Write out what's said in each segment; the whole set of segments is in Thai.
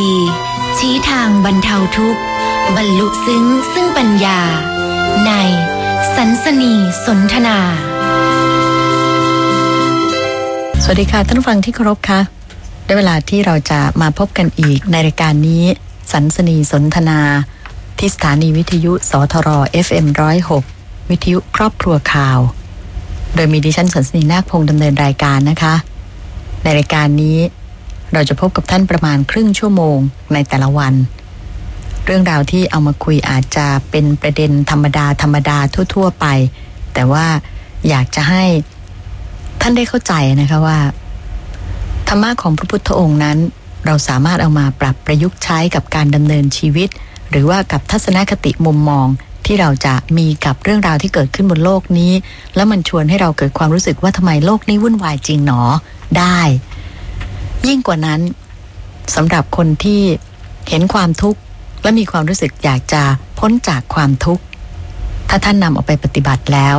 ดีๆ ชี้ทางบรรเทาทุกข์ บรรลุซึ้งซึ่งปัญญา ในสันสนีสนทนา สวัสดีค่ะ ท่านฟังที่เคารพค่ะ ได้เวลาที่เราจะมาพบกันอีกในรายการนี้ สันสนีสนทนา ที่สถานีวิทยุสทร FM106 วิทยุครอบครัวข่าว โดยมีดิฉันสันสนีนาคพงษ์ดำเนินรายการนะคะ ในรายการนี้ เราจะพบกับท่านประมาณครึ่งชั่วโมงในแต่ละวัน เรื่องราวที่เอามาคุยอาจจะเป็นประเด็นธรรมดาธรรมดาทั่ว ๆ ไป แต่ว่าอยากจะให้ท่านได้เข้าใจนะคะว่า ธรรมะของพระพุทธองค์นั้น เราสามารถเอามาปรับประยุกต์ใช้กับการดำเนินชีวิต หรือว่ากับทัศนคติมุมมองที่เราจะมีกับเรื่องราวที่เกิดขึ้นบนโลกนี้ แล้วมันชวนให้เราเกิดความรู้สึกว่าทำไมโลกนี้วุ่นวายจริงหนอได้ ยิ่งกว่านั้นสำหรับคนที่เห็นความทุกข์และมีความรู้สึกอยากจะพ้นจากความทุกข์ ถ้าท่านนำออกไปปฏิบัติแล้ว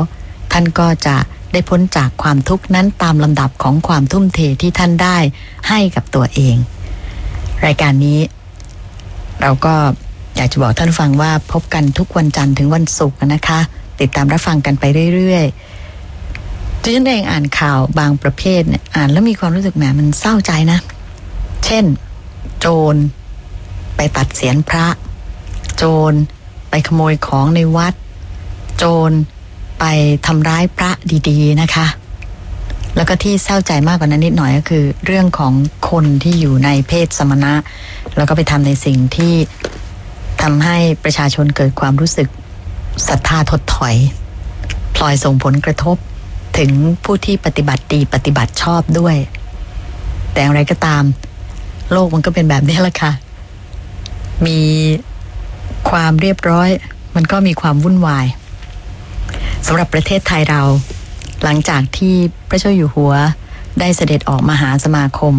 ท่านก็จะได้พ้นจากความทุกข์นั้นตามลำดับของความทุ่มเทที่ท่านได้ให้กับตัวเอง รายการนี้ เราก็อยากจะบอกท่านฟังว่าพบกันทุกวันจันทร์ถึงวันศุกร์นะคะ ติดตามรับฟังกันไปเรื่อยๆ ดิฉันเองอ่านข่าวบางประเภทเนี่ยอ่านแล้วมีความรู้สึกแหมมันเศร้าใจนะ เช่น โจรไปตัดเสียนพระ โจรไปขโมยของในวัด โจรไปทำร้ายพระดีๆนะคะ แล้วก็ที่เศร้าใจมากกว่านั้นนิดหน่อยก็คือ เรื่องของคนที่อยู่ในเพศสมณะ แล้วก็ไปทำในสิ่งที่ทำให้ประชาชนเกิดความรู้สึกศรัทธาถดถอย พลอยส่งผลกระทบ ถึงผู้ที่ปฏิบัติดีปฏิบัติชอบด้วย แต่อย่างไรก็ตาม โลกมันก็เป็นแบบนี้แหละค่ะ มีความเรียบร้อย มันก็มีความวุ่นวายสำหรับประเทศไทยเรา หลังจากที่พระเจ้าอยู่หัวได้เสด็จออกมาหาสมาคม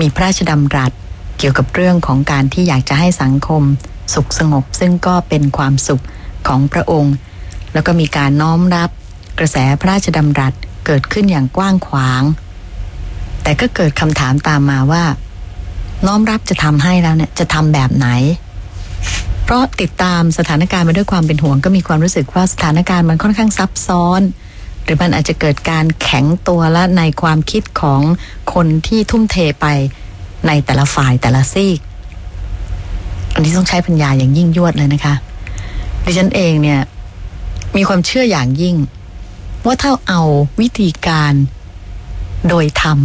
มีพระราชดำรัสเกี่ยวกับเรื่องของการที่อยากจะให้สังคม สุขสงบ ซึ่งก็เป็นความสุขของพระองค์ แล้วก็มีการน้อมรับ กระแสพระราชดำรัสเกิดขึ้นอย่างกว้างขวาง แต่ก็เกิดคำถามตามมาว่า น้อมรับจะทำให้แล้วเนี่ยจะทำแบบไหน เพราะติดตามสถานการณ์มาด้วยความเป็นห่วงก็มีความรู้สึกว่าสถานการณ์มันค่อนข้างซับซ้อน หรือมันอาจจะเกิดการแข็งตัวและในความคิดของคนที่ทุ่มเทไปในแต่ละฝ่ายแต่ละซีก อันนี้ต้องใช้ปัญญาอย่างยิ่งยวดเลยนะคะดิฉันเองเนี่ยมีความเชื่ออย่างยิ่ง ว่าถ้าเอาวิธีการโดยธรรม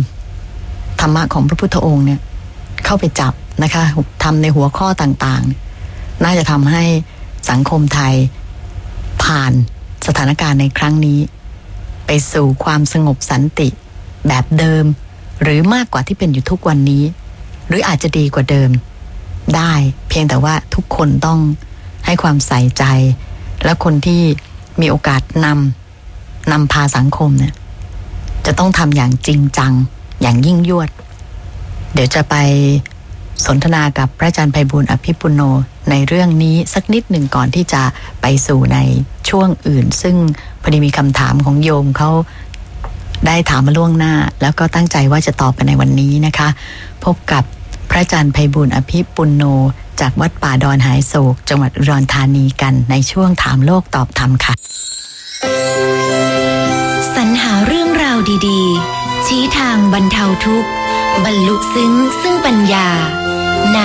ธรรมะของพระพุทธองค์เนี่ย เข้าไปจับนะคะทำในหัวข้อต่างๆ น่าจะทำให้สังคมไทยผ่านสถานการณ์ในครั้งนี้ ไปสู่ความสงบสันติแบบเดิม หรือมากกว่าที่เป็นอยู่ทุกวันนี้ หรืออาจจะดีกว่าเดิม ได้เพียงแต่ว่าทุกคนต้องให้ความใส่ใจ และคนที่มีโอกาสนำ นำพาสังคมเนี่ย จะต้องทำอย่างจริงจัง อย่างยิ่งยวด เดี๋ยวจะไปสนทนากับพระอาจารย์ไพบุญอภิปุโนในเรื่องนี้สักนิดหนึ่งก่อนที่จะไปสู่ในช่วงอื่น ซึ่งพอดีมีคำถามของโยมเขาได้ถามมาล่วงหน้า แล้วก็ตั้งใจว่าจะตอบกันในวันนี้นะคะ พบกับพระอาจารย์ไพบุญอภิปุโน จากวัดป่าดอนหายโศก จังหวัดอุดรธานีกันในช่วงถามโลกตอบธรรมค่ะาวดีๆ ชี้ทางบรรเทาทุกข์ บรรลุซึ้งซึ่งปัญญา ใน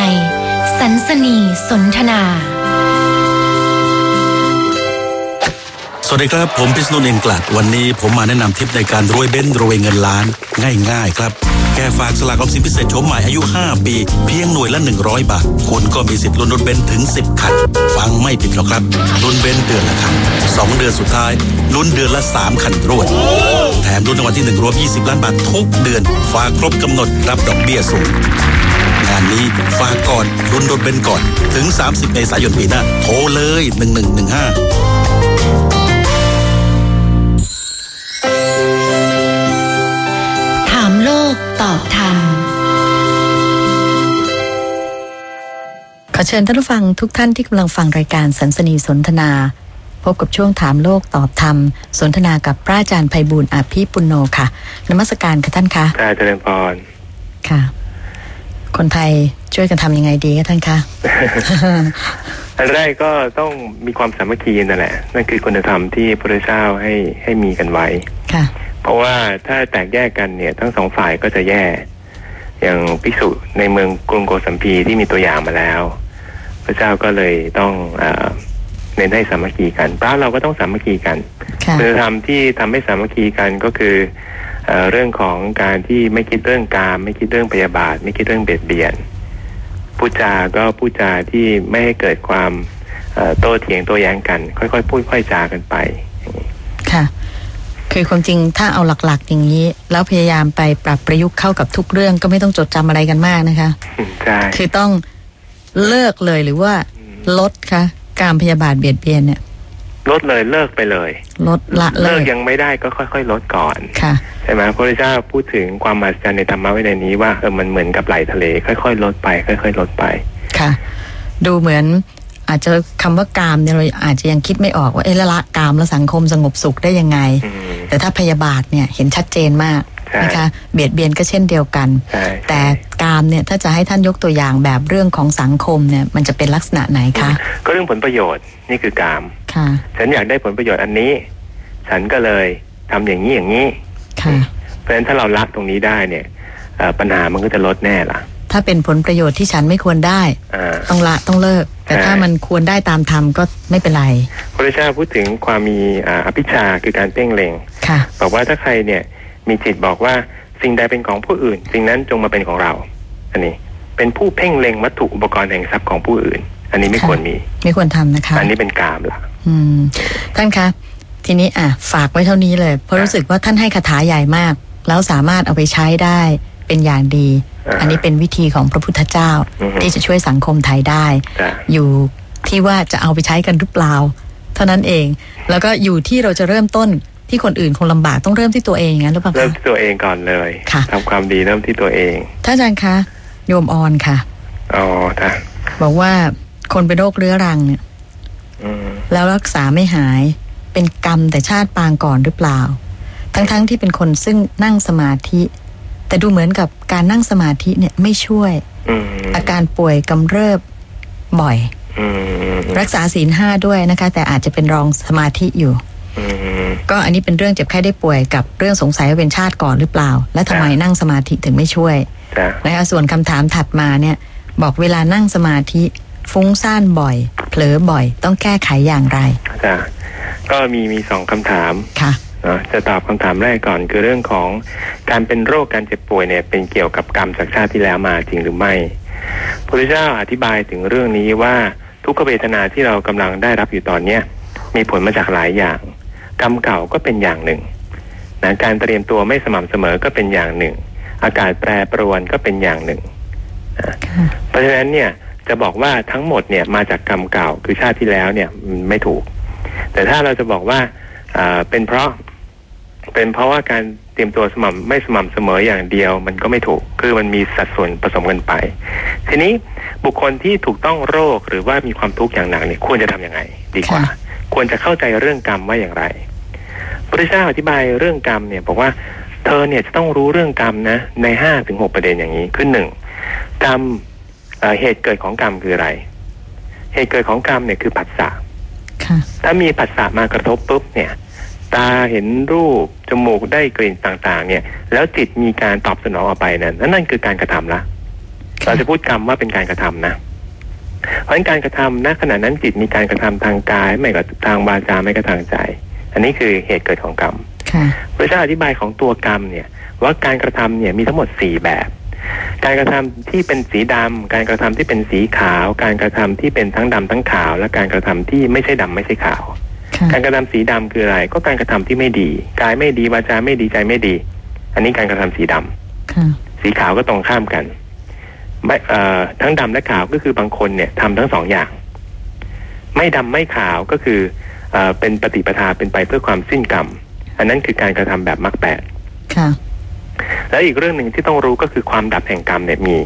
สันสนีสนทนา สวัสดีครับ ผมพิษณุเองกลัด วันนี้ผมมาแนะนำทิปในการรวยเบ้นรวยเงินล้านง่าย ๆ ครับ แค่ฝากสลากออมสินพิเศษโฉมใหม่อายุ 5 ปี เพียงหน่วยละ 100 บาท คุณก็มีสิทธิ์ลุ้นรถเบนซ์ถึง 10 คัน ฟังไม่ผิดหรอกครับลุ้นเบนซ์เดือนละคัน2เดือนสุดท้ายลุ้นเดือนละ 3 คันรวด แถมลุ้นรางวัลที่1รวม 20 ล้านบาททุกเดือน ฝากครบกำหนดรับดอกเบี้ยสูงงานนี้ฝากก่อนลุ้นรถเบนซ์ก่อน ถึง 30 เมษายนปีหน้าโทรเลย 1115 ตอบธรรม ขอเชิญท่านผู้ฟังทุกท่านที่กำลังฟังรายการสันสนีสนทนา พบกับช่วงถามโลกตอบธรรม สนทนากับพระอาจารย์ไพบูลย์อาภีปุณโนค่ะนมัสการค่ะท่านคะค่ะเจริญพรค่ะ คนไทยช่วยกันทำยังไงดีคะท่านคะอันแรกก็ต้องมีความสามัคคีนั่นแหละ นั่นคือคุณธรรมที่พระเจ้าให้ให้มีกันไว้ ค่ะเพ ราะว่าถ้าแตกแยกกันเนี่ย ทั้งสองฝ่ายก็จะแย่ อย่างภิกษุในเมืองกรุงโกสัมพีที่มีตัวอย่างมาแล้ว พระเจ้าก็เลยต้องเออเน้นให้สามัคคีกันพระเราก็ต้องสามัคคีกันค่ะคุณธรรมที่ทำให้สามัคคีกันก็คือเออเรื่องของการที่ไม่คิดเรื่องกามไม่คิดเรื่องพยาบาท ไม่คิดเรื่องเบียดเบียนพูดจาก็พูดจาที่ไม่ให้เกิดความเอ่อโต้เถียงโต้แย้งกัน ค่อยๆพูดค่อยจากันไป ค่ะ คือความจริงถ้าเอาหลักๆ อย่างนี้ แล้วพยายามไปปรับประยุกต์เข้ากับทุกเรื่องก็ไม่ต้องจดจำอะไรกันมากนะคะใช่คือต้องเลิกเลยหรือว่าลดคะการพยาบาทเบียดเบียนเนี่ยลดเลยเลิกไปเลย ลดละเลิเลิกกยังไม่ได้ก็ค่อย ๆ ลดก่อนค่ะใช่ไหมพระพุทธเจ้าพูดถึงความมหัศจรรย์ในธรรมะไว้ในนี้ว่าเออมันเหมือนกับไหลทะเล ค่อย ๆ ลดไป ค่อย ๆ ลดไปค่ะ ดูเหมือนอาจจะคำว่ากามเนี่ยเราอาจจะยังคิดไม่ออกว่าเอะละละกามแล้วสังคมสงบสุขได้ยังไงอืม แต่ถ้าพยาบาทเนี่ยเห็นชัดเจนมากใช่นะคะเบียดเบียนก็เช่นเดียวกันใช่แต่กามเนี่ยถ้าจะให้ท่านยกตัวอย่างแบบเรื่องของสังคมเนี่ยมันจะเป็นลักษณะไหนคะ ก็เรื่องผลประโยชน์นี่คือกามค่ะฉันอยากได้ผลประโยชน์อันนี้ ฉันก็เลยทำอย่างนี้อย่างนี้ค่ะเพราะฉะนั้นถ้าเราละตรงนี้ได้เนี่ยเอ่อปัญหามันก็จะลดแน่ล่ะ ถ้าเป็นผลประโยชน์ที่ฉันไม่ควรได้อ่าต้องละต้องเลิก แต่ใช่ถ้ามันควรได้ตามธรรมก็ไม่เป็นไร พระเจ้าพูดถึงความมีอ่าอภิชฌาคือการเพ่งเล็งค่ะบอกว่าถ้าใครเนี่ยมีจิตบอกว่าสิ่งใดเป็นของผู้อื่น สิ่งนั้นจงมาเป็นของเรา อันนี้เป็นผู้เพ่งเล็งวัตถุอุปกรณ์แห่งทรัพย์ของผู้อื่น อันนี้ไม่ค่ะควรมี ไม่ควรทำนะคะ อันนี้เป็นกามละอืมท่านคะทีนี้อะฝากไว้เท่านี้เลย เพราะรู้สึกว่าท่านให้คาถาใหญ่มาก แล้วสามารถเอาไปใช้ได้เป็นอย่างดี อ่าอันนี้เป็นวิธีของพระพุทธเจ้าอือฮึที่จะช่วยสังคมไทยได้จ้ะอยู่ที่ว่าจะเอาไปใช้กันหรือเปล่า เท่านั้นเอง แล้วก็อยู่ที่เราจะเริ่มต้นที่คนอื่นคงลำบากต้องเริ่มที่ตัวเองงั้นหรือเปล่าเริ่มคะที่ตัวเองก่อนเลยค่ะทำความดีเริ่มที่ตัวเองท่านอาจารย์คะโยมออนค่ะอ๋อท่ะบอกว่าคนเป็นโรคเรื้อรังเนี่ยอืมแล้วรักษาไม่หายเป็นกรรมแต่ชาติปางก่อนหรือเปล่า ทั้งๆทที่เป็นคนซึ่งนั่งสมาธิ แต่ดูเหมือนกับการนั่งสมาธิเนี่ยไม่ช่วยอืมอาการป่วยกำเริบบ่อยอืมรักษาศีลห้าด้วยนะคะ แต่อาจจะเป็นรองสมาธิอยู่อืมก็อันนี้เป็นเรื่องเจ็บไข้ได้ป่วยกับเรื่องสงสัยว่าเป็นชาติก่อนหรือเปล่า และทำไมครับนั่งสมาธิถึงไม่ช่วยจ้ะนะคะส่วนคำถามถัดมาเนี่ย บอกเวลานั่งสมาธิฟุ้งซ่านบ่อย เผลอบ่อย ต้องแก้ไขอย่างไรจ้ะก็มีมีสองคำถามค่ะเนาะจะตอบคำถามแรกก่อนคือเรื่องของการเป็นโรคการเจ็บป่วยเนี่ยเป็นเกี่ยวกับกรรมจากชาติที่แล้วมาจริงหรือไม่พระพุทธเจ้าอธิบายถึงเรื่องนี้ว่าทุกขเวทนาที่เรากำลังได้รับอยู่ตอนเนี้ยมีผลมาจากหลายอย่าง กรรมเก่าก็เป็นอย่างหนึ่งนะการเตรียมตัวไม่สม่ำเสมอก็เป็นอย่างหนึ่ง อากาศแปรปรวนก็เป็นอย่างหนึ่งนะค่ะเพราะฉะนั้นเนี่ยจะบอกว่าทั้งหมดเนี่ยมาจากกรรมเก่าคือชาติที่แล้วเนี่ยมันไม่ถูก แต่ถ้าเราจะบอกว่าอ่าเป็นเพราะ เป็นเพราะว่าการเตรียมตัวสม่ำไม่สม่ำเสมออย่างเดียว มันก็ไม่ถูกคือมันมีสัดส่วนผสมกันไป ทีนี้บุคคลที่ถูกต้องโรคหรือว่ามีความทุกข์อย่างหนักเนี่ยควรจะทำยังไง ดีกว่าค่ะควรจะเข้าใจเรื่องกรรมว่าอย่างไรพระเจ้าอธิบายเรื่องกรรมเนี่ยบอกว่าเธอเนี่ยจะต้องรู้เรื่องกรรมนะในห้าถึงหกประเด็นอย่างนี้คือหนึ่งกรรมเอ่อเหตุเกิดของกรรมคืออะไร เหตุเกิดของกรรมเนี่ยคือผัสสะค่ะถ้ามีผัสสะมากระทบปุ๊บเนี่ย ตาเห็นรูป จมูกได้กลิ่นต่างๆ เนี่ย แล้วจิตมีการตอบสนองออกไปนั่นนั่นคือการกระทำละเราจะพูดกรรมว่าเป็นการกระทำนะเพราะฉะนั้นการกระทำณขณะนั้นจิตมีการกระทำทางกายไม่กับทางวาจาไม่กับทางใจ อันนี้คือเหตุเกิดของกรรมค่ะพระเจ้าอธิบายของตัวกรรมเนี่ย ว่าการกระทำเนี่ยมีทั้งหมดสี่แบบ การกระทำที่เป็นสีดำการกระทำที่เป็นสีขาว การกระทำที่เป็นทั้งดำทั้งขาว และการกระทำที่ไม่ใช่ดำไม่ใช่ขาวค่ะ การกระทำสีดำคืออะไร ก็การกระทำที่ไม่ดีกายไม่ดีวาจาไม่ดีใจไม่ดี อันนี้การกระทำสีดำค่ะสีขาวก็ตรงข้ามกันไม่เอ่อทั้งดำและขาวก็คือบางคนเนี่ยทำทั้งสองอย่าง ไม่ดำไม่ขาวก็คือเอ่อเป็นปฏิปทาเป็นไปเพื่อความสิ้นกรรม อันนั้นคือการกระทำแบบมรรคแปดค่ะแล้วอีกเรื่องหนึ่งที่ต้องรู้ก็คือความดับแห่งกรรมเนี่ยมี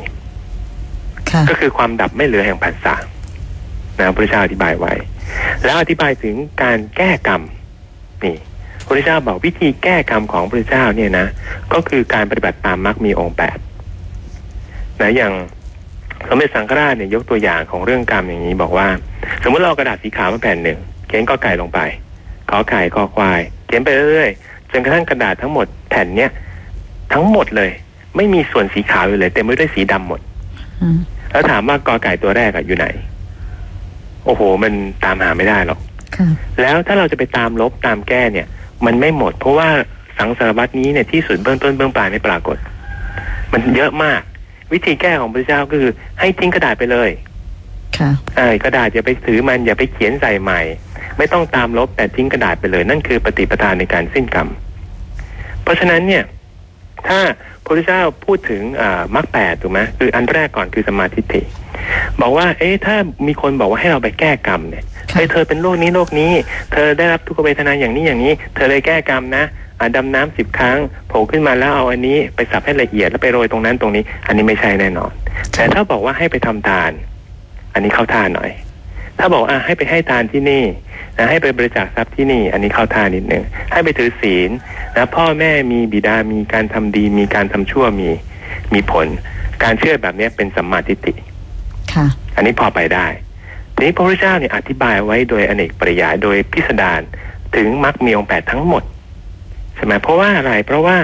ค่ะก็คือความดับไม่เหลือแห่งผัสสะนะพระเจ้าอธิบายไว้ แล้วอธิบายถึงการแก้กรรมนี่พระเจ้าบอกวิธีแก้กรรมของพระเจ้าเนี่ยนะ ก็คือการปฏิบัติตามมรรคมีองค์แปดนะอย่างสมเด็จสังฆราชเนี่ยยกตัวอย่างของเรื่องกรรมอย่างนี้บอกว่า สมมติเราเอากระดาษสีขาวมาแผ่นหนึ่งเขียนกอไก่ลงไปขอไก่คอควาย เขียนไปเรื่อยๆจนกระทั่งกระดาษทั้งหมดแผ่นเนี้ยทั้งหมดเลย ไม่มีส่วนสีขาวอยู่เลยเต็มไปด้วยสีดำหมดอืมแล้วถามว่ากอไก่ตัวแรกอะอยู่ไหน โอ้โห มันตามหาไม่ได้หรอกค่ะแล้วถ้าเราจะไปตามลบตามแก้เนี่ย มันไม่หมด เพราะว่าสังสารวัตนี้เนี่ยที่สุดเบื้องต้นเบื้องปลายไม่ปรากฏ มันเยอะมาก วิธีแก้ของพระเจ้าก็คือ ให้ทิ้งกระดาษไปเลย ค่ะเอ่ากระดาษอย่าไปถือมันอย่าไปเขียนใส่ใหม่ ไม่ต้องตามลบแต่ทิ้งกระดาษไปเลย นั่นคือปฏิปทาในการสิ้นกรรม เพราะฉะนั้นเนี่ย ถ้าพระพุทธเจ้าพูดถึงอ่ามรรคแปดถูกไหมคืออันแรกก่อนคือสมาธิฏฐิ บอกว่า เอ๊ะถ้ามีคนบอกว่าให้เราไปแก้กรรมเนี่ยค่ะเฮ้ยเธอเป็นโรคนี้โรคนี้ เธอได้รับทุกขเวทนาอย่างนี้อย่างนี้ เธอเลยแก้กรรมนะอะดำน้ำสิบครั้งโผล่ขึ้นมาแล้วเอาอันนี้ไปสับให้ละเอียดแล้วไปโรยตรงนั้นตรงนี้ อันนี้ไม่ใช่แน่นอน แต่ถ้าบอกว่าให้ไปทำทาน อันนี้เข้าท่าหน่อย ถ้าบอกอะให้ไปให้ทานที่นี่นะให้ไปบริจาคทรัพย์ที่นี่ อันนี้เข้าท่านิดนึงให้ไปถือศีลนะพ่อแม่มีบิดามีการทำดี มีการทำชั่วมีมีผล การเชื่อแบบนี้เป็นสัมมาทิฏฐิ ค่ะ อันนี้พอไปได้ทีนี้พระพุทธเจ้าเนี่ยอธิบายไว้โดยอเนกปริยายโดยพิสดารถึงมรรคมีองค์แปดทั้งหมดใช่ไหมเพราะว่าอะไรเพราะว่า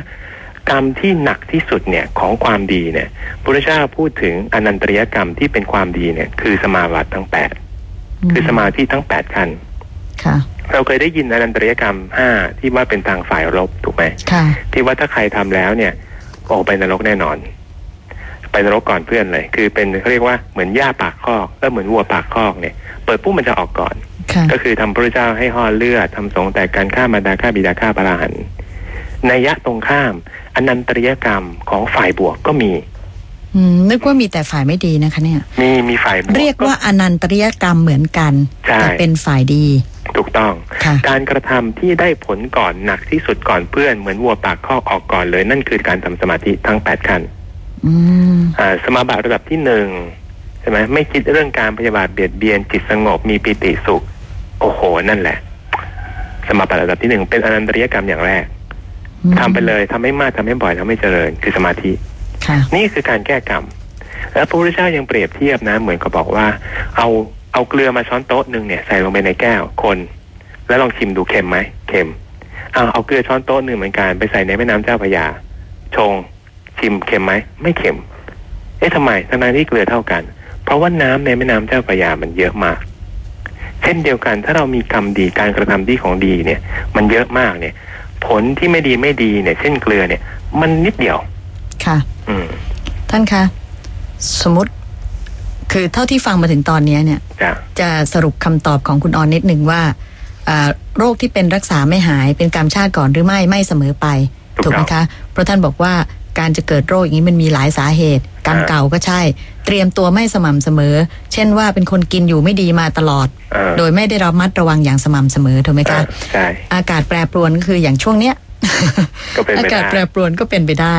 กรรมที่หนักที่สุดเนี่ยของความดีเนี่ยพระพุทธเจ้าพูดถึงอนันตริยกรรมที่เป็นความดีเนี่ยคือสมาบัติทั้งแปดคือสมาธิทั้งแปดขั้นค่ะเราเคยได้ยินอนันตริยกรรมห้าที่ว่าเป็นทางฝ่ายลบถูกไหมค่ะที่ว่าถ้าใครทำแล้วเนี่ยออกไปนรกแน่นอนไป นรกก่อนเพื่อนเลย คือเป็นเขาเรียกว่าเหมือนหญ้าปากคอกเออเหมือนวัวปากคอกเนี่ย เปิดปุ๊บมันจะออกก่อนค่ะก็คือทำพระเจ้าให้ห่อเลือดทำสงฆ์แต่การฆ่ามารดาฆ่าบิดาฆ่าพระราหันต์ในยะตรงข้าม อนันตริยกรรมของฝ่ายบวกก็มีอืมนึกว่ามีแต่ฝ่ายไม่ดีนะคะ เนี่ย มีมีฝ่ายบวกเรียกว่าอนันตริยกรรมเหมือนกันใช่แต่เป็นฝ่ายดีถูกต้องค่ะการกระทำที่ได้ผลก่อนหนักที่สุดก่อนเพื่อนเหมือนวัวปากคอกออกก่อนเลย นั่นคือการทำสมาธิทั้งแปดขั้นอืมอ่า สมาบัติระดับที่หนึ่งใช่ไหมไม่คิดเรื่องการพยาบาทเบียดเบียนจิตสงบมีปิติสุข โอ้โห นั่นแหละ สมาบัติระดับที่หนึ่งเป็นอนันตริยกรรมอย่างแรกทำไปเลยทำให้มากทำให้บ่อยทำให้เจริญ คือสมาธิค่ะนี่คือการแก้กรรม แล้วพระพุทธเจ้ายังเปรียบเทียบนะ เหมือนกับบอกว่า เอาเอาเกลือมาช้อนโต๊ะหนึ่งเนี่ยใส่ลงไปในแก้วคน แล้วลองชิมดูเค็มไหมเค็มเอาเอาเกลือช้อนโต๊ะหนึ่งเหมือนกันไปใส่ในแม่น้ำเจ้าพระยาชง ชิมเค็มไหมไม่เค็ม เอ๊ะทำไมทั้งนั้นที่เกลือเท่ากัน เพราะว่าน้ำในแม่น้ำเจ้าพระยามันเยอะมาก เช่นเดียวกันถ้าเรามีกรรมดีการกระทำดีของดีเนี่ย มันเยอะมากเนี่ย ผลที่ไม่ดีไม่ดีเนี่ย เช่นเกลือเนี่ย มันนิดเดียว ค่ะ อืมท่านคะสมมติคือเท่าที่ฟังมาถึงตอนนี้เนี่ยจ้ะจะสรุปคำตอบของคุณออนนิดหนึ่งว่าอ่า โรคที่เป็นรักษาไม่หายเป็นกรรมชาติก่อนหรือไม่ไม่เสมอไป ถูกไหมคะ เพราะท่านบอกว่า การจะเกิดโรคอย่างนี้มันมีหลายสาเหตุ กรรมเก่าก็ใช่ เตรียมตัวไม่สม่ำเสมอ เช่นว่าเป็นคนกินอยู่ไม่ดีมาตลอดเออโดยไม่ได้ระมัดระวังอย่างสม่ำเสมอถูกไหมคะใช่อากาศแปรปรวนก็คืออย่างช่วงเนี้ยก็เป็นไปได้อากาศแปรปรวนก็เป็นไปได้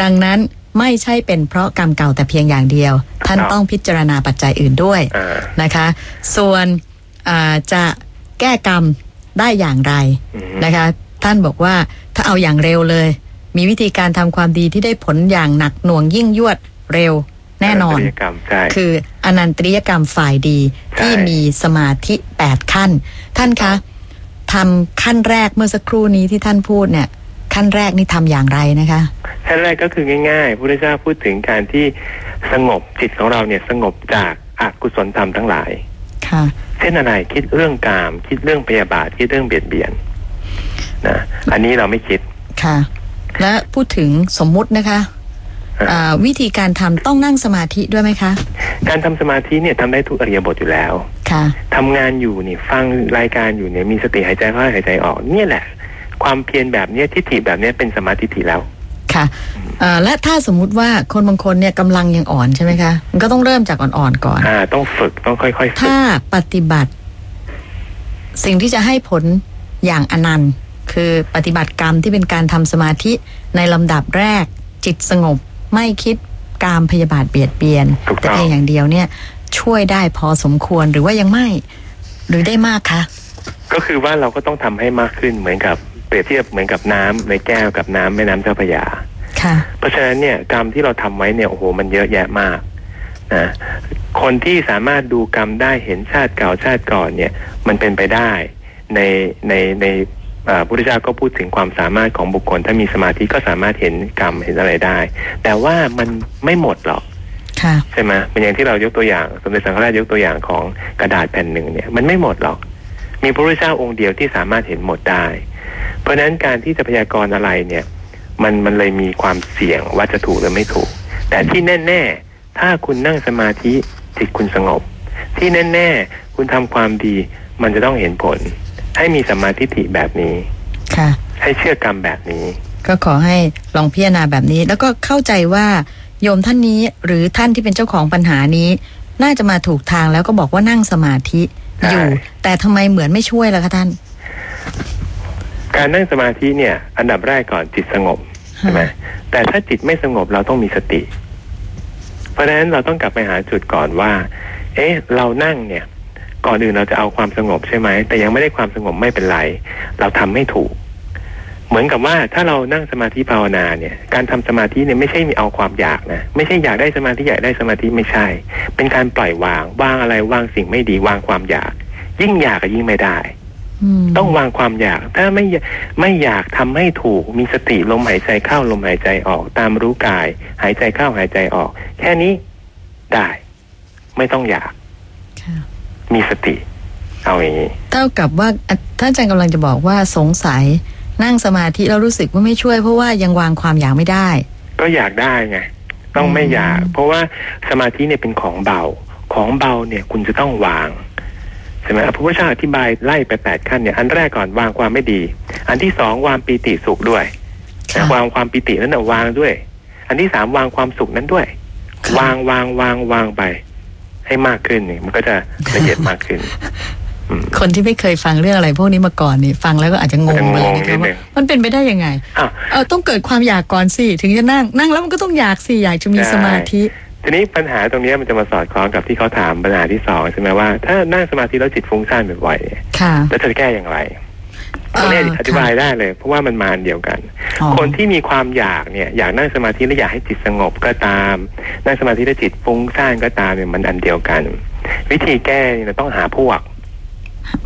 ดังนั้นไม่ใช่เป็นเพราะกรรมเก่าแต่เพียงอย่างเดียว ท่านครับต้องพิจารณาปัจจัยอื่นด้วยอ่านะคะ ส่วนอ่าจะแก้กรรมได้อย่างไรอืมนะคะ ท่านบอกว่าถ้าเอาอย่างเร็วเลย มีวิธีการทำความดีที่ได้ผลอย่างหนักหน่วงยิ่งยวดเร็วแน่นอนศัลยกรรมใช่คืออนันตริยกรรมฝ่ายดีใช่ที่มีสมาธิแปดขั้น ท่านคะทำขั้นแรกเมื่อสักครู่นี้ที่ท่านพูดเนี่ย ขั้นแรกนี่ทำอย่างไรนะคะ ขั้นแรกก็คือง่ายๆพระพุทธเจ้าพูดถึงการที่สงบจิตของเราเนี่ยสงบจากอกุศลธรรมทั้งหลาย ค่ะ เช่นอะไรคิดเรื่องกาม คิดเรื่องพยาบาทคิดเรื่องเบียดเบียนนะอันนี้เราไม่คิดค่ะ และพูดถึงสมมุตินะคะอ่าอ่าวิธีการทำต้องนั่งสมาธิด้วยไหมคะ การทำสมาธิเนี่ยทำได้ทุกอริยบทอยู่แล้ว ค่ะทำงานอยู่นี่ฟังรายการอยู่เนี่ยมีสติหายใจเข้าหายใจออก เนี่ยแหละ ความเพียรแบบเนี้ยทิฏฐิแบบเนี้ยเป็นสมาธิฏฐิแล้ว ค่ะอ่าและถ้าสมมุติว่าคนบางคนเนี่ยกำลังยังอ่อนใช่ไหมคะมันก็ต้องเริ่มจากอ่อนๆก่อนอ่าต้องฝึกต้องค่อยๆฝึกถ้าปฏิบัติ สิ่งที่จะให้ผลอย่างอนันต์ คือปฏิบัติกรรมที่เป็นการทำสมาธิในลำดับแรก จิตสงบไม่คิดกามพยาบาทเบียดเบียนถูกแต่ต้องเพียงอย่างเดียวเนี่ย ช่วยได้พอสมควรหรือว่ายังไม่ หรือได้มากคะก็คือว่าเราก็ต้องทำให้มากขึ้นเหมือนกับเปรียบเทียบเหมือนกับน้ำในแก้วกับน้ำแม่น้ำเจ้าพระยาค่ะ เพราะฉะนั้นเนี่ยกรรมที่เราทำไว้เนี่ยโอ้โหมันเยอะแยะมากนะคนที่สามารถดูกรรมได้เห็นชาติเก่าชาติก่อนเนี่ย มันเป็นไปได้ในในใน พระพุทธเจ้าก็พูดถึงความสามารถของบุคคล ถ้ามีสมาธิก็สามารถเห็นกรรมเห็นอะไรได้ แต่ว่ามันไม่หมดหรอกค่ะใช่ไหมเป็นอย่างที่เรายกตัวอย่าง สมเด็จสังฆราชยกตัวอย่างของกระดาษแผ่นหนึ่งเนี่ยมันไม่หมดหรอก มีพระพุทธเจ้าองค์เดียวที่สามารถเห็นหมดได้ เพราะฉะนั้นการที่จะพยากรณ์อะไรเนี่ย มันมันเลยมีความเสี่ยงว่าจะถูกหรือไม่ถูก แต่ที่แน่ ๆ ถ้าคุณนั่งสมาธิจิตคุณสงบ ที่แน่ ๆ คุณทำความดีมันจะต้องเห็นผล ให้มีสมมาธิฐิแบบนี้ค่ะ ให้เชื่อกรรมแบบนี้ ก็ขอให้ลองพิจารณาแบบนี้ แล้วก็เข้าใจว่าโยมท่านนี้หรือท่านที่เป็นเจ้าของปัญหานี้ น่าจะมาถูกทางแล้วก็บอกว่านั่งสมาธิอยู่ใช่แต่ทำไมเหมือนไม่ช่วยล่ะคะท่าน การนั่งสมาธิเนี่ย อันดับแรกก่อนจิตสงบใช่ไหมแต่ถ้าจิตไม่สงบเราต้องมีสติ เพราะฉะนั้นเราต้องกลับไปหาจุดก่อนว่า เอ๊ะ เรานั่งเนี่ย ก่อนอื่นเราจะเอาความสงบใช่ไหม แต่ยังไม่ได้ความสงบไม่เป็นไร เราทำไม่ถูก เหมือนกับว่าถ้าเรานั่งสมาธิภาวนาเนี่ย การทำสมาธิเนี่ยไม่ใช่มีเอาความอยากนะ ไม่ใช่อยากได้สมาธิอยากได้สมาธิไม่ใช่ เป็นการปล่อยวางวางอะไรวางสิ่งไม่ดีวางความอยาก ยิ่งอยากก็ยิ่งไม่ได้อืมต้องวางความอยาก ถ้าไม่อยากไม่อยากทำให้ถูก มีสติลมหายใจเข้าลมหายใจออก ตามรู้กาย หายใจเข้าหายใจออก แค่นี้ได้ ไม่ต้องอยากค่ะ มีสติ เอาอย่างนี้ เท่ากับว่าอะท่านอาจารย์กำลังจะบอกว่าสงสัยนั่งสมาธิแล้วรู้สึกว่าไม่ช่วย เพราะว่ายังวางความอยากไม่ได้ ก็อยากได้ไงต้องไม่อยากอืมเพราะว่าสมาธิเนี่ยเป็นของเบา ของเบาเนี่ยคุณจะต้องวางใช่ไหมพระพุทธเจ้าอธิบายไล่ไปแปดขั้นเนี่ยอันแรกก่อนวางความไม่ดี อันที่สองวางปีติสุขด้วยค่ะวางความปิตินั้นนะวางด้วย อันที่สามวางความสุขนั้นด้วยค่ะวางวางวางวางไป ให้มากขึ้นนี่มันก็จะละเอียดมากขึ้นอืมคนที่ไม่เคยฟังเรื่องอะไรพวกนี้มาก่อนนี่ฟังแล้วก็อาจจะงงไปเลยนะงงนิคะดนึว่างมันเป็นไปได้ยังไงอ้าวเออต้องเกิดความอยากก่อนสิถึงจะนั่งนั่งแล้วมันก็ต้องอยากสิอยากจะมีใช่สมาธิ ทีนี้ปัญหาตรงนี้มันจะมาสอดคล้องกับที่เขาถามปัญหาที่สองใช่ไหมว่าถ้านั่งสมาธิแล้วจิตฟุ้งซ่านบ่อยๆเนี่ยค่ะแล้วจะแก้อย่างไรเอ่ ตอรงนี้อธิบายค่ะได้เลย เพราะว่ามันมาอันเดียวกันอ๋อคนที่มีความอยากเนี่ยอยากนั่งสมาธิและอยากให้จิตสงบก็ตาม นั่งสมาธิแล้วจิตฟุ้งซ่านก็ตามเนี่ยมันอันเดียวกัน วิธีแก้เนี่ยเราต้องหาพวก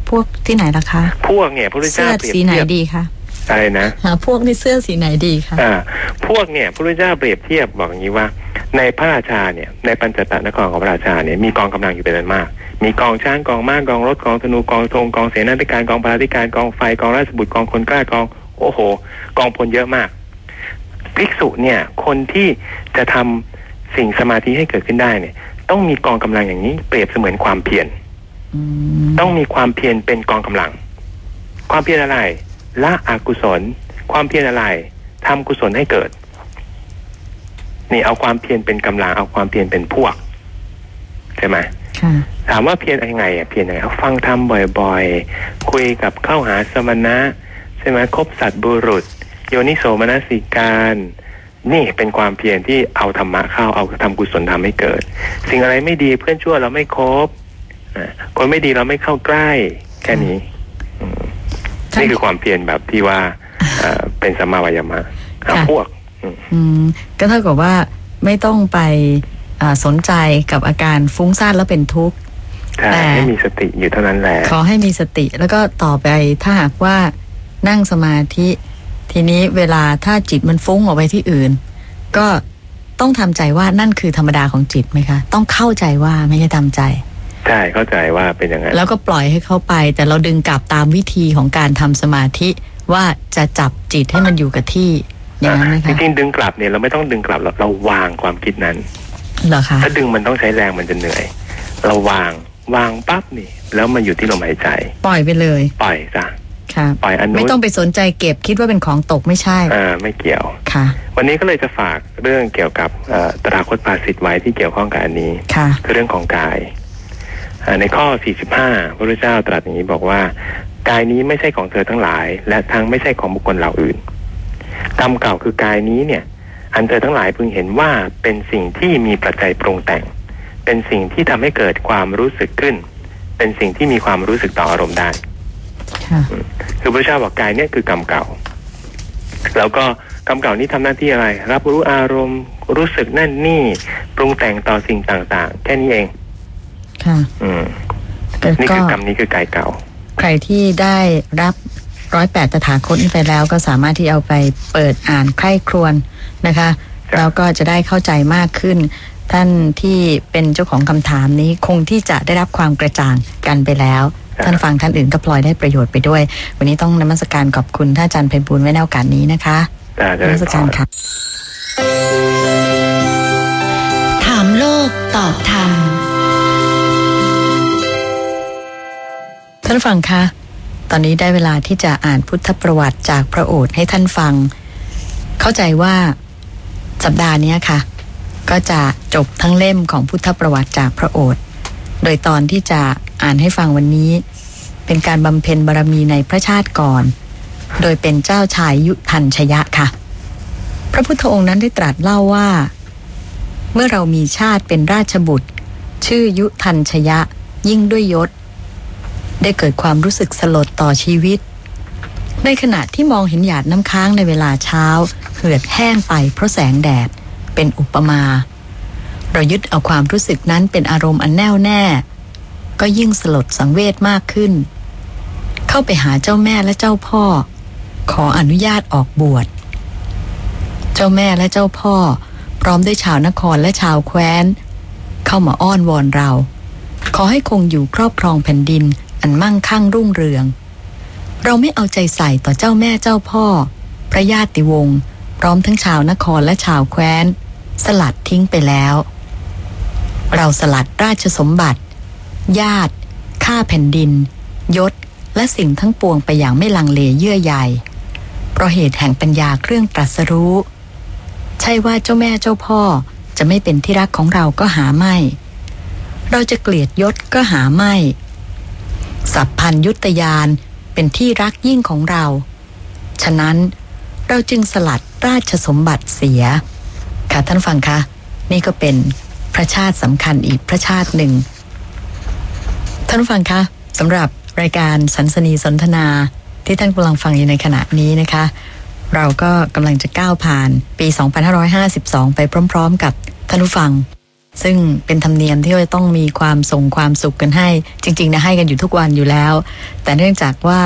พวกที่ไหนล่ะคะพวกเนี่ยพระพุทธเสื้เจ้าอเปรียบสีไหนเทียบดีคะอะไรนะหาพวกนี่เสื้อสีไหนดีคะอ่าพวกเนี่ยพระพุทธเจ้าเปรียบเทียบบอกอย่างนี้ว่า ในพระราชาเนี่ยในปัญจตนครของพระราชาเนี่ยมีกองกำลังอยู่เป็นอันมาก มีกองช้างกองม้ากองรถกองธนูกองธงกองเสนาธิการกองปราธิการกองไฟกองราชบุตรกองคนกล้ากองโอ้โห กองพลเยอะมากภิกษุเนี่ยคนที่จะทำสิ่งสมาธิให้เกิดขึ้นได้เนี่ย ต้องมีกองกำลังอย่างนี้ เปรียบเสมือนความเพียรอืมต้องมีความเพียรเป็นกองกำลัง ความเพียรอะไรละอกุศล ความเพียรอะไรทำกุศลให้เกิด นี่เอาความเพียรเป็นกำลังเอาความเพียรเป็นพวกใช่ไหมค่ะถามว่าเพียรยังไงอะเพียรยังไงเอาฟังธรรมบ่อยๆ คุยกับเข้าหาสมณะใช่ไหมคบสัตว์บุรุษ โยนิโสมนสิการ นี่เป็นความเพียรที่เอาธรรมะเข้าเอาทำกุศลทำให้เกิด สิ่งอะไรไม่ดีเพื่อนชั่วเราไม่คบอ่าคนไม่ดีเราไม่เข้าใกล้ แค่นี้อืมท่านนี่คือความเพียรแบบที่ว่าเอ่อเป็นสัมมาวายามะหาค่ะพวก อืมอืมก็เท่ากับว่าไม่ต้องไปอ่าสนใจกับอาการฟุ้งซ่านแล้วเป็นทุกข์ใช่แต่ให้มีสติอยู่เท่านั้นแหละขอให้มีสติแล้วก็ต่อไปถ้าหากว่านั่งสมาธิ ทีนี้เวลาถ้าจิตมันฟุ้งออกไปที่อื่น ก็ต้องทำใจว่านั่นคือธรรมดาของจิตไหมคะ ต้องเข้าใจว่าไม่ใช่ทำใจใช่เข้าใจว่าเป็นอย่างนั้นแล้วก็ปล่อยให้เข้าไป แต่เราดึงกลับตามวิธีของการทำสมาธิว่าจะจับจิตให้มันอยู่กับที่ อย่างนั้นไหมจคะริงๆดึงกลับเนี่ยเราไม่ต้องดึงกลับหรอกเราวางความคิดนั้น เหรอคะถ้าดึงมันต้องใช้แรงมันจะเหนื่อย เราวางวางปั๊บนี่ แล้วมันอยู่ที่ลมหายใจ ปล่อยไปเลยปล่อยซะค่ะปล่อยอันนู้นไม่ต้องไปสนใจเก็บคิดว่าเป็นของตกไม่ใช่อ่าไม่เกี่ยว ค่ะ วันนี้ก็เลยจะฝากเรื่องเกี่ยวกับเอ่อตราคตภาสิทธิ์ไว้ที่เกี่ยวข้องกับอันนี้ ค่ะคือเรื่องของกายอ่าในข้อ 45 พระพุทธเจ้าตรัสอย่างนี้บอกว่า กายนี้ไม่ใช่ของเธอทั้งหลาย และทั้งไม่ใช่ของบุคคลเหล่าอื่น กรรมเก่าคือกายนี้เนี่ย อันเธอทั้งหลายพึงเห็นว่าเป็นสิ่งที่มีปัจจัยปรุงแต่ง เป็นสิ่งที่ทำให้เกิดความรู้สึกขึ้น เป็นสิ่งที่มีความรู้สึกต่ออารมณ์ได้ค่ะคือพระเจ้าบอกกายเนี่ยคือกรรมเก่า แล้วก็กรรมเก่านี้ทำหน้าที่อะไร รับรู้อารมณ์รู้สึกนั่นนี่ปรุงแต่งต่อสิ่งต่างๆ แค่นี้เอง ค่ะ อืมแต่นี่ก็คือกรรมนี้คือกายเก่า ใครที่ได้รับ ร้อยแปดตถาคตนี้ไปแล้วก็สามารถที่เอาไปเปิดอ่านใคร่ครวญนะคะครับแล้วก็จะได้เข้าใจมากขึ้น ท่านที่เป็นเจ้าของคำถามนี้คงที่จะได้รับความกระจ่างกันไปแล้ว ท่านฟังท่านอื่นก็พลอยได้ประโยชน์ไปด้วย วันนี้ต้องนมัสการขอบคุณท่านอาจารย์ไพบูลย์ไว้ในโอกาสนี้นะคะอ่านมัสการค่ะ ถามโลกตอบธรรมท่านฟังคะ ตอนนี้ได้เวลาที่จะอ่านพุทธประวัติจากพระโอษฐ์ให้ท่านฟัง เข้าใจว่าสัปดาห์นี้ค่ะ ก็จะจบทั้งเล่มของพุทธประวัติจากพระโอษฐ์โดยตอนที่จะอ่านให้ฟังวันนี้ เป็นการบำเพ็ญบารมีในพระชาติก่อน โดยเป็นเจ้าชายยุทันชยะค่ะ พระพุทธองค์นั้นได้ตรัสเล่าว่า เมื่อเรามีชาติเป็นราชบุตร ชื่อยุทันชยะยิ่งด้วยยศ ได้เกิดความรู้สึกสลดต่อชีวิต ในขณะที่มองเห็นหยาดน้ำค้างในเวลาเช้า เหือดแห้งไปเพราะแสงแดด เป็นอุปมา เรายึดเอาความรู้สึกนั้นเป็นอารมณ์อันแน่วแน่ ก็ยิ่งสลดสังเวชมากขึ้น เข้าไปหาเจ้าแม่และเจ้าพ่อ ขออนุญาตออกบวช เจ้าแม่และเจ้าพ่อ พร้อมด้วยชาวนครและชาวแคว้น เข้ามาอ้อนวอนเรา ขอให้คงอยู่ครอบครองแผ่นดิน อันมั่งคั่งรุ่งเรือง เราไม่เอาใจใส่ต่อเจ้าแม่เจ้าพ่อ พระญาติวงศ์พร้อมทั้งชาวนครและชาวแคว้น สลัดทิ้งไปแล้ว เราสลัดราชสมบัติ ญาติข้าแผ่นดิน ยศ และสิ่งทั้งปวงไปอย่างไม่ลังเลเยื่อใยเพราะเหตุแห่งปัญญาเครื่องตรัสรู้ ใช่ว่าเจ้าแม่เจ้าพ่อจะไม่เป็นที่รักของเราก็หาไม่ เราจะเกลียดยศก็หาไม่ สัพพัญยุตยานเป็นที่รักยิ่งของเรา ฉะนั้นเราจึงสลัดราชสมบัติเสีย ค่ะท่านฟังคะ นี่ก็เป็นพระชาติสำคัญอีกพระชาติหนึ่ง ท่านฟังคะสำหรับรายการสันสนีสนทนาที่ท่านกำลังฟังอยู่ในขณะนี้นะคะ เราก็กำลังจะก้าวผ่านปี 2552 ไปพร้อม ๆ กับท่านผู้ฟัง ซึ่งเป็นธรรมเนียมที่จะต้องมีความส่งความสุขกันให้ จริง ๆ นะให้กันอยู่ทุกวันอยู่แล้ว แต่เนื่องจากว่า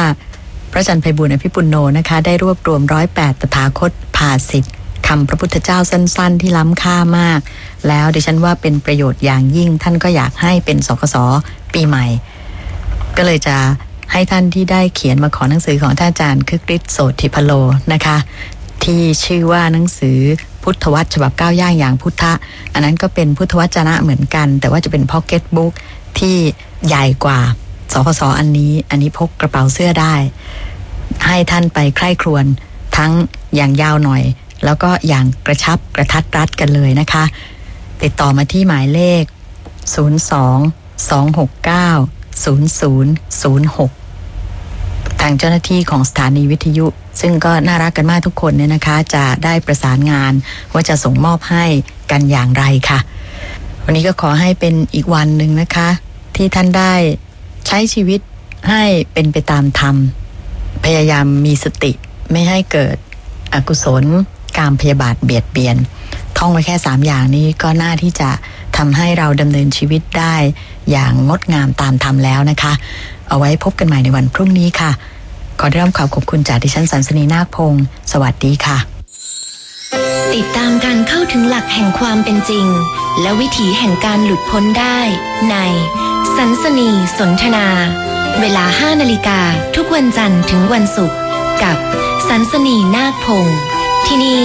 พระอาจันทร์ไพบุญอภิปุโนนะคะ ได้รวบรวมร้อยแปดตถาคตภาสิทธิ์คำพระพุทธเจ้าสั้น ๆ ที่ล้ำค่ามาก แล้วดิฉันว่าเป็นประโยชน์อย่างยิ่ง ท่านก็อยากให้เป็นสกสปีใหม่ ก็เลยจะให้ท่านที่ได้เขียนมาขอหนังสือของท่านอาจารย์คึกฤทธิ์โสติพโลนะคะ ที่ชื่อว่าหนังสือ พุทธวัตรฉบับก้าวย่างอย่างพุทธะ อันนั้นก็เป็นพุทธวจนะเหมือนกัน แต่ว่าจะเป็นพ็อกเก็ตบุ๊กที่ใหญ่กว่าสคสอันนี้ อันนี้พกกระเป๋าเสื้อได้ ให้ท่านไปใคร่ครวญทั้งอย่างยาวหน่อย แล้วก็อย่างกระชับกระทัดรัดกันเลยนะคะ ติดต่อมาที่หมายเลข 02 269 0006างเจ้าหน้าที่ของสถานีวิทยุ ซึ่งก็น่ารักกันมากทุกคนเนี่ยนะคะ จะได้ประสานงานว่าจะส่งมอบให้กันอย่างไรค่ะ วันนี้ก็ขอให้เป็นอีกวันหนึ่งนะคะ ที่ท่านได้ใช้ชีวิตให้เป็นไปตามธรรม พยายามมีสติไม่ให้เกิดอกุศล การพยาบาทเบียดเบียน ท่องไว้แค่สามอย่างนี้ก็น่าที่จะทำให้เราดำเนินชีวิตได้อย่างงดงามตามธรรมแล้วนะคะ เอาไว้พบกันใหม่ในวันพรุ่งนี้ค่ะ ขอได้รับขอบขอบคุณจากดิฉันสันสนีนาคพงศ์สวัสดีค่ะ ติดตามการเข้าถึงหลักแห่งความเป็นจริง และวิถีแห่งการหลุดพ้นได้ ใน สันสนีสนทนา เวลา 5นาฬิกาทุกวันจันทร์ถึงวันศุกร์กับสันสนีนาคพงศ์ที่นี่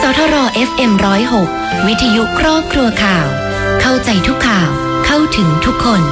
สทร FM 106 วิทยุครอบครัวข่าว เข้าใจทุกข่าว เข้าถึงทุกคน